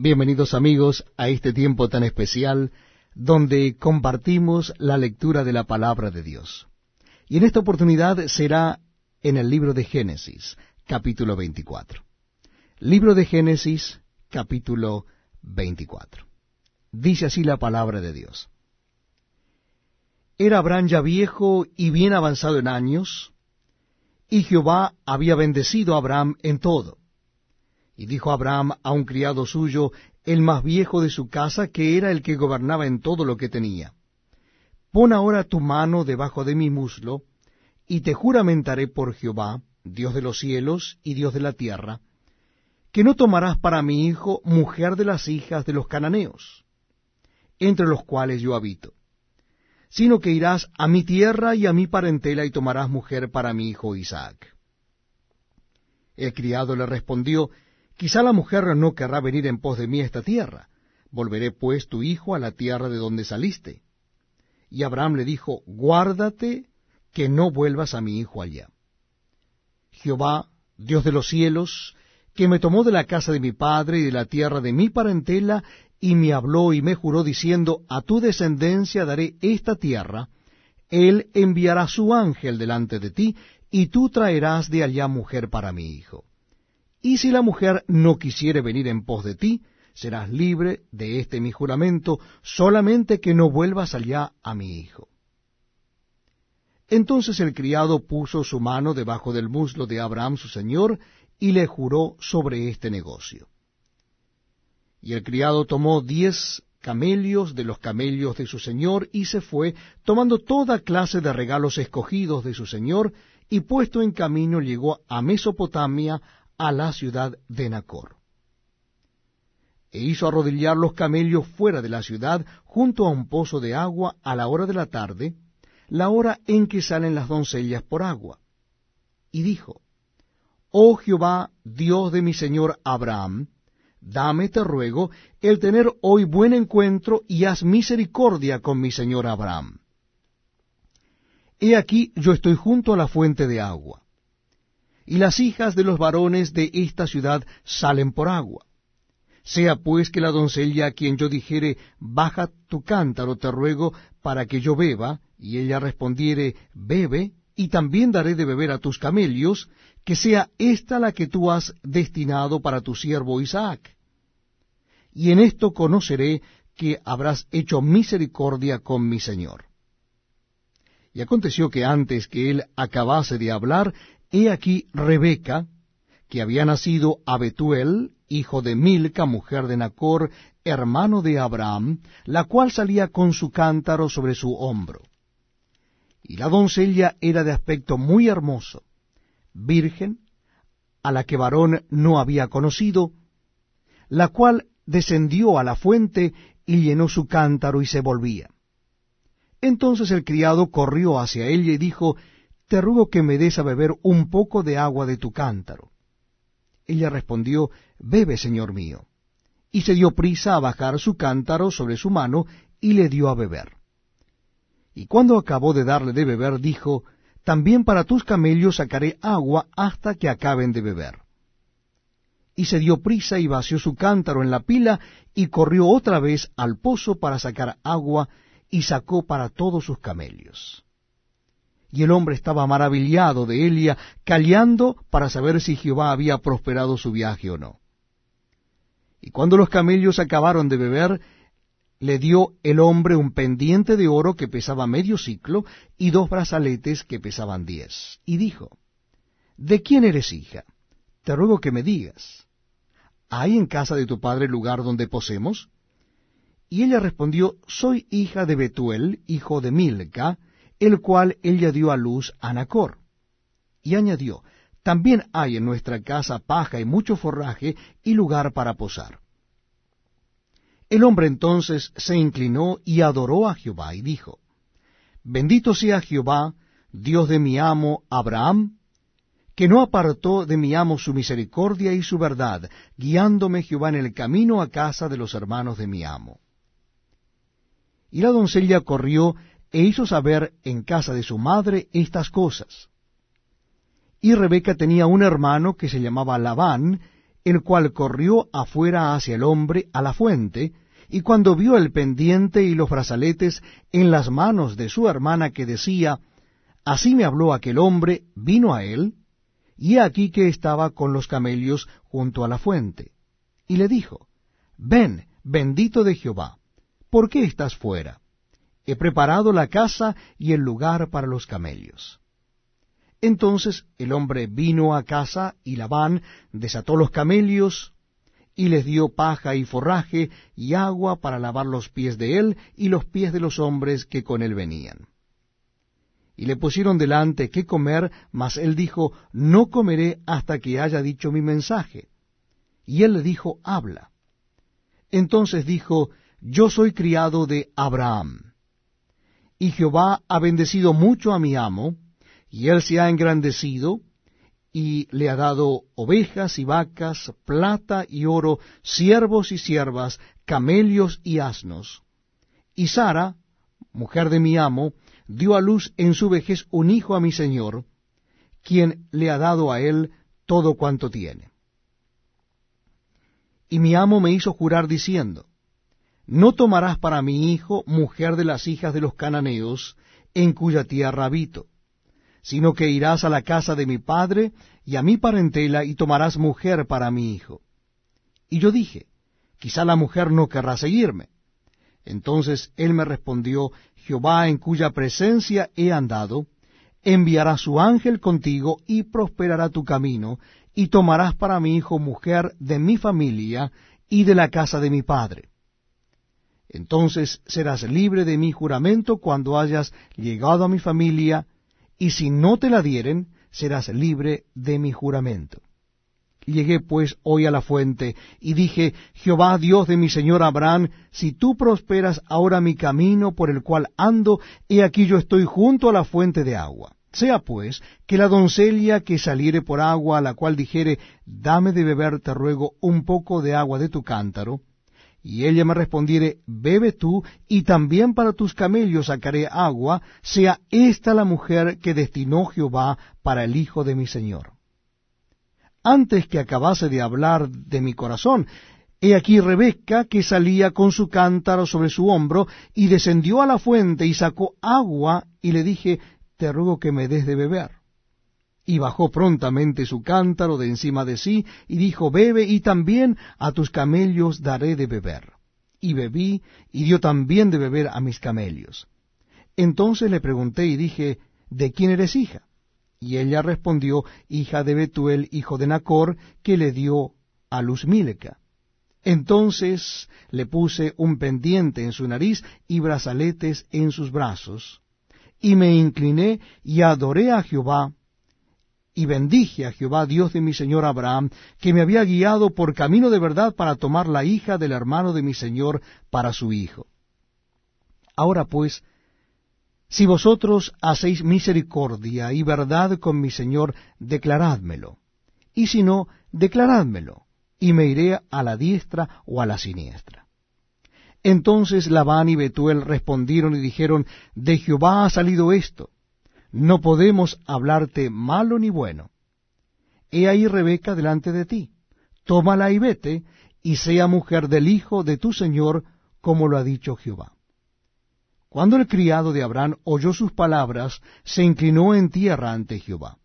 Bienvenidos amigos a este tiempo tan especial donde compartimos la lectura de la palabra de Dios. Y en esta oportunidad será en el libro de Génesis, capítulo 24. Libro de Génesis, capítulo 24. Dice así la palabra de Dios. Era Abraham ya viejo y bien avanzado en años, y Jehová había bendecido a Abraham en todo. Y dijo Abraham a un criado suyo, el más viejo de su casa, que era el que gobernaba en todo lo que tenía, Pon ahora tu mano debajo de mi muslo, y te juramentaré por Jehová, Dios de los cielos y Dios de la tierra, que no tomarás para mi hijo mujer de las hijas de los cananeos, entre los cuales yo habito, sino que irás a mi tierra y a mi parentela y tomarás mujer para mi hijo Isaac. El criado le respondió, Quizá la mujer no querrá venir en pos de mí a esta tierra. Volveré pues tu hijo a la tierra de donde saliste. Y Abraham le dijo, Guárdate que no vuelvas a mi hijo allá. Jehová, Dios de los cielos, que me tomó de la casa de mi padre y de la tierra de mi parentela, y me habló y me juró diciendo, A tu descendencia daré esta tierra, él enviará su ángel delante de ti, y tú traerás de allá mujer para mi hijo. Y si la mujer no quisiere venir en pos de ti, serás libre de este mi juramento, solamente que no vuelvas allá a mi hijo. Entonces el criado puso su mano debajo del muslo de Abraham su señor, y le juró sobre este negocio. Y el criado tomó diez camellos de los camellos de su señor, y se fue, tomando toda clase de regalos escogidos de su señor, y puesto en camino llegó a Mesopotamia, a la ciudad de Nacor. E hizo arrodillar los camellos fuera de la ciudad, junto a un pozo de agua, a la hora de la tarde, la hora en que salen las doncellas por agua. Y dijo, Oh Jehová, Dios de mi señor Abraham, dame, te ruego, el tener hoy buen encuentro y haz misericordia con mi señor Abraham. He aquí yo estoy junto a la fuente de agua y las hijas de los varones de esta ciudad salen por agua. Sea pues que la doncella a quien yo dijere, baja tu cántaro, te ruego, para que yo beba, y ella respondiere, bebe, y también daré de beber a tus camellos, que sea esta la que tú has destinado para tu siervo Isaac. Y en esto conoceré que habrás hecho misericordia con mi señor. Y aconteció que antes que él acabase de hablar, He aquí Rebeca, que había nacido a Betuel, hijo de Milca, mujer de Nacor, hermano de Abraham, la cual salía con su cántaro sobre su hombro. Y la doncella era de aspecto muy hermoso, virgen, a la que varón no había conocido, la cual descendió a la fuente y llenó su cántaro y se volvía. Entonces el criado corrió hacia ella y dijo, te ruego que me des a beber un poco de agua de tu cántaro. Ella respondió, Bebe, señor mío. Y se dio prisa a bajar su cántaro sobre su mano y le dio a beber. Y cuando acabó de darle de beber, dijo, También para tus camellos sacaré agua hasta que acaben de beber. Y se dio prisa y vació su cántaro en la pila y corrió otra vez al pozo para sacar agua y sacó para todos sus camellos. Y el hombre estaba maravillado de Elia, callando para saber si Jehová había prosperado su viaje o no. Y cuando los camellos acabaron de beber, le dio el hombre un pendiente de oro que pesaba medio ciclo y dos brazaletes que pesaban diez. Y dijo, ¿De quién eres hija? Te ruego que me digas. ¿Hay en casa de tu padre lugar donde posemos? Y ella respondió, Soy hija de Betuel, hijo de Milca, el cual ella dio a luz a Nacor. Y añadió, también hay en nuestra casa paja y mucho forraje y lugar para posar. El hombre entonces se inclinó y adoró a Jehová y dijo, Bendito sea Jehová, Dios de mi amo Abraham, que no apartó de mi amo su misericordia y su verdad, guiándome Jehová en el camino a casa de los hermanos de mi amo. Y la doncella corrió e hizo saber en casa de su madre estas cosas. Y Rebeca tenía un hermano que se llamaba Labán, el cual corrió afuera hacia el hombre a la fuente, y cuando vio el pendiente y los brazaletes en las manos de su hermana que decía, Así me habló aquel hombre, vino a él, y aquí que estaba con los camellos junto a la fuente. Y le dijo, Ven, bendito de Jehová, ¿por qué estás fuera? He preparado la casa y el lugar para los camellos. Entonces el hombre vino a casa y Labán desató los camellos y les dio paja y forraje y agua para lavar los pies de él y los pies de los hombres que con él venían. Y le pusieron delante qué comer, mas él dijo, no comeré hasta que haya dicho mi mensaje. Y él le dijo, habla. Entonces dijo, yo soy criado de Abraham. Y Jehová ha bendecido mucho a mi amo, y él se ha engrandecido, y le ha dado ovejas y vacas, plata y oro, siervos y siervas, camellos y asnos. Y Sara, mujer de mi amo, dio a luz en su vejez un hijo a mi señor, quien le ha dado a él todo cuanto tiene. Y mi amo me hizo jurar diciendo, No tomarás para mi hijo mujer de las hijas de los cananeos, en cuya tierra habito sino que irás a la casa de mi padre y a mi parentela y tomarás mujer para mi hijo. Y yo dije, quizá la mujer no querrá seguirme. Entonces él me respondió, Jehová en cuya presencia he andado, enviará su ángel contigo y prosperará tu camino, y tomarás para mi hijo mujer de mi familia y de la casa de mi padre. Entonces serás libre de mi juramento cuando hayas llegado a mi familia, y si no te la dieren, serás libre de mi juramento. Llegué pues hoy a la fuente, y dije, Jehová Dios de mi señor Abraham, si tú prosperas ahora mi camino por el cual ando, he aquí yo estoy junto a la fuente de agua. Sea pues que la doncella que saliere por agua, a la cual dijere, dame de beber, te ruego, un poco de agua de tu cántaro, y ella me respondiere, bebe tú, y también para tus camellos sacaré agua, sea esta la mujer que destinó Jehová para el hijo de mi señor. Antes que acabase de hablar de mi corazón, he aquí Rebeca que salía con su cántaro sobre su hombro, y descendió a la fuente y sacó agua, y le dije, te ruego que me des de beber y bajó prontamente su cántaro de encima de sí, y dijo, Bebe, y también a tus camellos daré de beber. Y bebí, y dio también de beber a mis camellos. Entonces le pregunté y dije, ¿de quién eres hija? Y ella respondió, hija de Betuel, hijo de Nacor, que le dio a luz Míleca. Entonces le puse un pendiente en su nariz y brazaletes en sus brazos, y me incliné y adoré a Jehová, y bendije a Jehová Dios de mi señor Abraham, que me había guiado por camino de verdad para tomar la hija del hermano de mi señor para su hijo. Ahora pues, si vosotros hacéis misericordia y verdad con mi señor, declarádmelo, y si no, declarádmelo, y me iré a la diestra o a la siniestra. Entonces Labán y Betuel respondieron y dijeron, De Jehová ha salido esto no podemos hablarte malo ni bueno. He ahí Rebeca delante de ti, tómala y vete, y sea mujer del hijo de tu señor, como lo ha dicho Jehová. Cuando el criado de Abraham oyó sus palabras, se inclinó en tierra ante Jehová.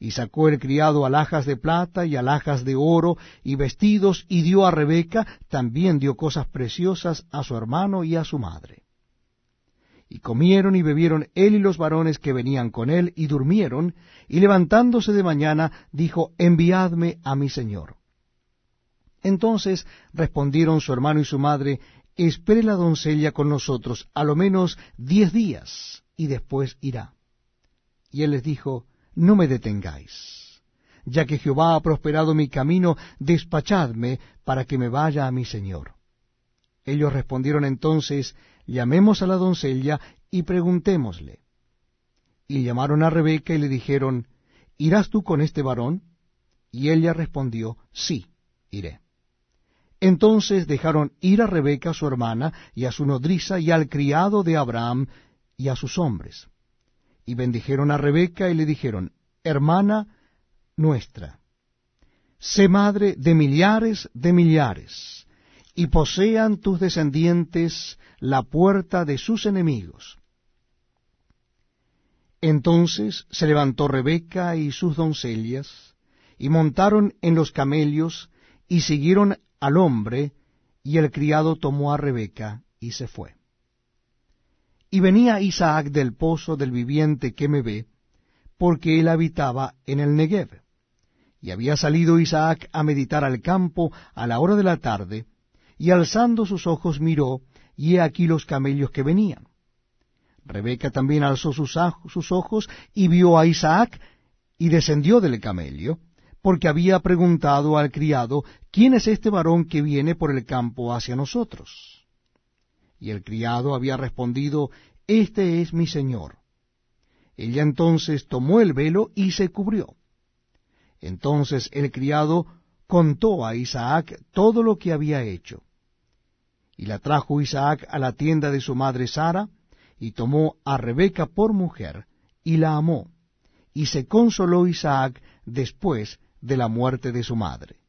Y sacó el criado alhajas de plata y alhajas de oro y vestidos, y dio a Rebeca, también dio cosas preciosas a su hermano y a su madre. Y comieron y bebieron él y los varones que venían con él, y durmieron, y levantándose de mañana, dijo, enviadme a mi señor. Entonces respondieron su hermano y su madre, espere la doncella con nosotros a lo menos diez días, y después irá. Y él les dijo, no me detengáis, ya que Jehová ha prosperado mi camino, despachadme para que me vaya a mi señor. Ellos respondieron entonces, llamemos a la doncella y preguntémosle. Y llamaron a Rebeca y le dijeron, ¿irás tú con este varón? Y ella respondió, sí, iré. Entonces dejaron ir a Rebeca su hermana, y a su nodriza, y al criado de Abraham, y a sus hombres. Y bendijeron a Rebeca y le dijeron, hermana nuestra, sé madre de millares de millares, y posean tus descendientes la puerta de sus enemigos. Entonces se levantó Rebeca y sus doncellas, y montaron en los camellos, y siguieron al hombre, y el criado tomó a Rebeca y se fue. Y venía Isaac del pozo del viviente que me ve, porque él habitaba en el Negev. Y había salido Isaac a meditar al campo a la hora de la tarde, y alzando sus ojos miró, y he aquí los camellos que venían. Rebeca también alzó sus, sus ojos y vio a Isaac, y descendió del camello, porque había preguntado al criado, ¿quién es este varón que viene por el campo hacia nosotros? Y el criado había respondido, Este es mi señor. Ella entonces tomó el velo y se cubrió. Entonces el criado contó a Isaac todo lo que había hecho. Y la trajo Isaac a la tienda de su madre Sara, y tomó a Rebeca por mujer, y la amó. Y se consoló Isaac después de la muerte de su madre.